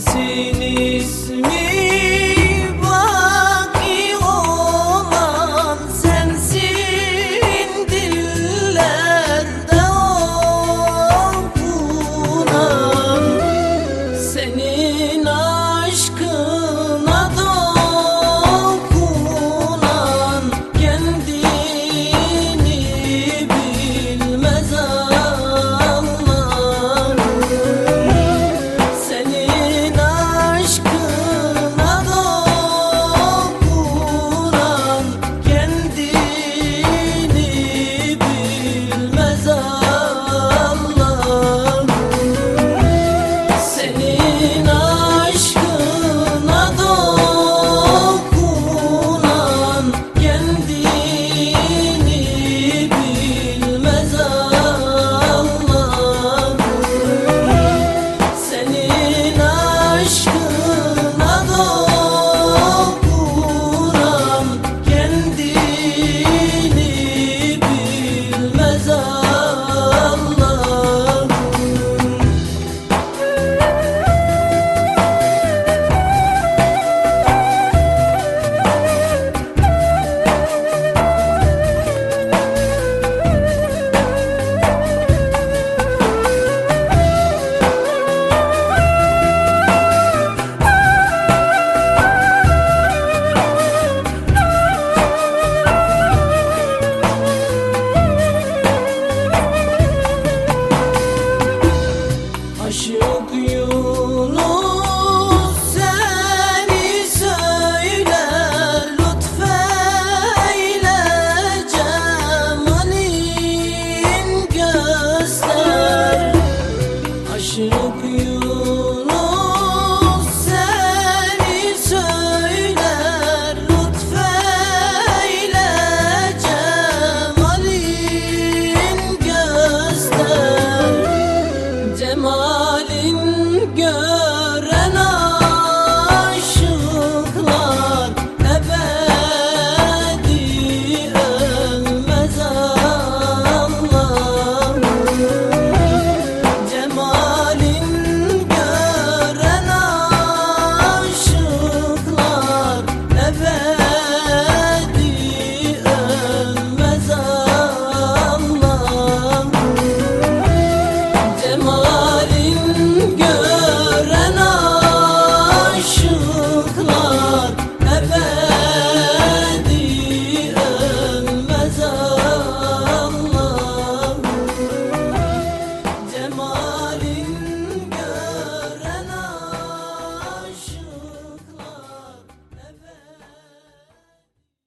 See ismin